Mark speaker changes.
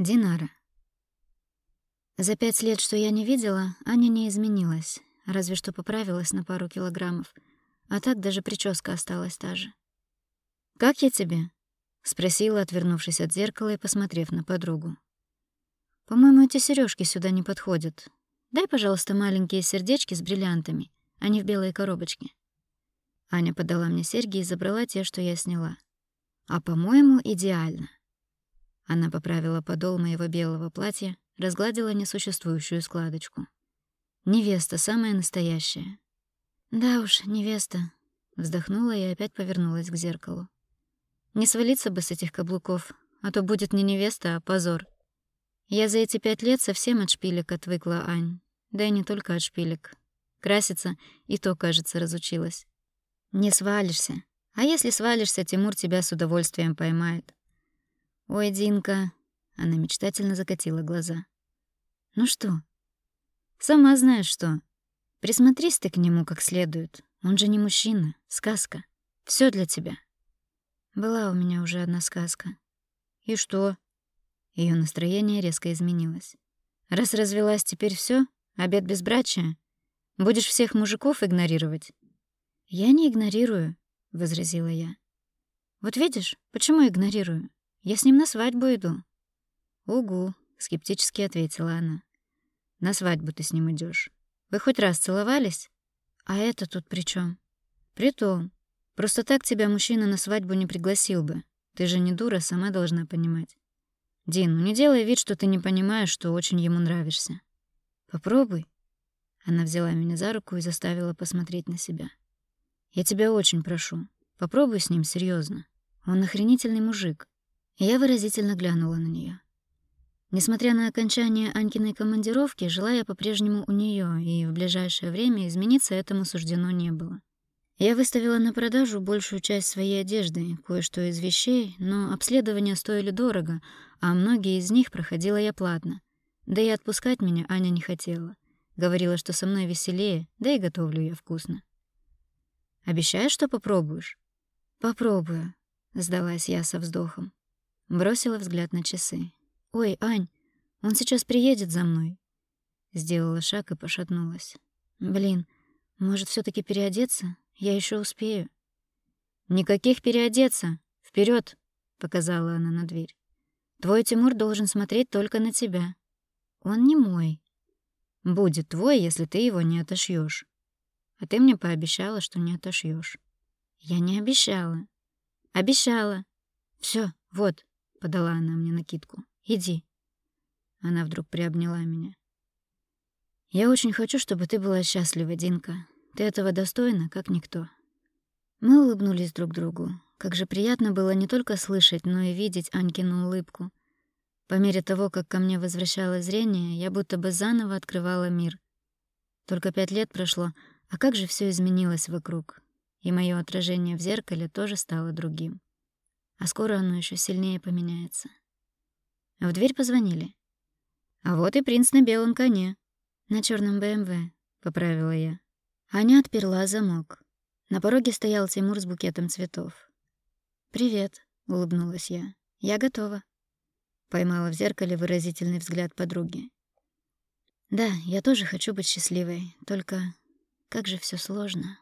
Speaker 1: Динара. За пять лет, что я не видела, Аня не изменилась, разве что поправилась на пару килограммов, а так даже прическа осталась та же. «Как я тебе?» — спросила, отвернувшись от зеркала и посмотрев на подругу. «По-моему, эти сережки сюда не подходят. Дай, пожалуйста, маленькие сердечки с бриллиантами, а не в белой коробочке». Аня подала мне серьги и забрала те, что я сняла. «А, по-моему, идеально». Она поправила подол моего белого платья, разгладила несуществующую складочку. Невеста самая настоящая. Да уж, невеста, вздохнула и опять повернулась к зеркалу. Не свалиться бы с этих каблуков, а то будет не невеста, а позор. Я за эти пять лет совсем от шпилек отвыкла, Ань. Да и не только от шпилек. Краситься и то, кажется, разучилась. Не свалишься. А если свалишься, Тимур тебя с удовольствием поймает. Ой, Динка, она мечтательно закатила глаза. Ну что? Сама знаешь что. Присмотрись ты к нему как следует. Он же не мужчина, сказка. Все для тебя. Была у меня уже одна сказка. И что? Ее настроение резко изменилось. Раз развелась, теперь все? Обед безбрачия? Будешь всех мужиков игнорировать? Я не игнорирую, возразила я. Вот видишь, почему игнорирую? Я с ним на свадьбу иду. Угу, скептически ответила она. На свадьбу ты с ним идешь. Вы хоть раз целовались? А это тут при чем? Притом, просто так тебя мужчина на свадьбу не пригласил бы. Ты же не дура, сама должна понимать. Дин, ну не делай вид, что ты не понимаешь, что очень ему нравишься. Попробуй. Она взяла меня за руку и заставила посмотреть на себя. Я тебя очень прошу, попробуй с ним серьезно. Он охренительный мужик. Я выразительно глянула на нее. Несмотря на окончание Анькиной командировки, жила я по-прежнему у нее, и в ближайшее время измениться этому суждено не было. Я выставила на продажу большую часть своей одежды, кое-что из вещей, но обследования стоили дорого, а многие из них проходила я платно. Да и отпускать меня Аня не хотела. Говорила, что со мной веселее, да и готовлю я вкусно. «Обещаешь, что попробуешь?» «Попробую», — сдалась я со вздохом. Бросила взгляд на часы. «Ой, Ань, он сейчас приедет за мной». Сделала шаг и пошатнулась. «Блин, может, все таки переодеться? Я еще успею». «Никаких переодеться! Вперед! показала она на дверь. «Твой Тимур должен смотреть только на тебя. Он не мой. Будет твой, если ты его не отошьешь. А ты мне пообещала, что не отошьешь. Я не обещала. Обещала. Все, вот, подала она мне накидку. Иди. Она вдруг приобняла меня. Я очень хочу, чтобы ты была счастлива, Динка. Ты этого достойна, как никто. Мы улыбнулись друг другу. Как же приятно было не только слышать, но и видеть Анькину улыбку. По мере того, как ко мне возвращалось зрение, я будто бы заново открывала мир. Только пять лет прошло, а как же все изменилось вокруг. И мое отражение в зеркале тоже стало другим а скоро оно еще сильнее поменяется. В дверь позвонили. А вот и принц на белом коне. На черном БМВ, поправила я. Аня отперла замок. На пороге стоял Тимур с букетом цветов. «Привет», — улыбнулась я. «Я готова». Поймала в зеркале выразительный взгляд подруги. «Да, я тоже хочу быть счастливой, только как же все сложно».